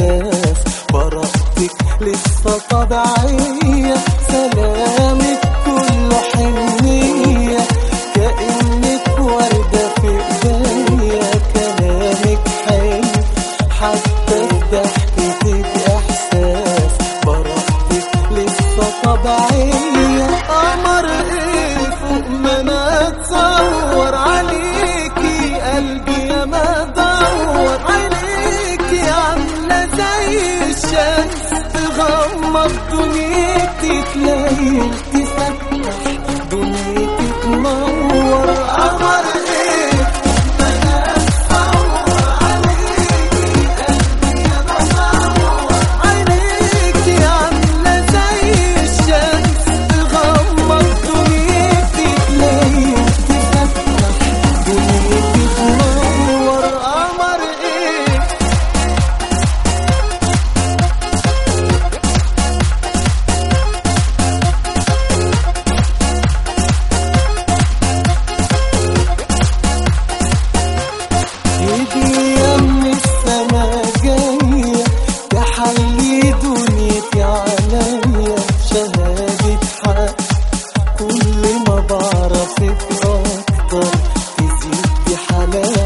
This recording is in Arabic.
حتى في ضحكتك احساس براءتك لسه طبيعية؟ سلامك كله حنية. كأنك وردة في إيديا. كلامك حلو حتى في ضحكتك إحساس. براءتك لسه طبيعية. تغمض دنيتي تلاقي تسكت تقدر تزيد بحنان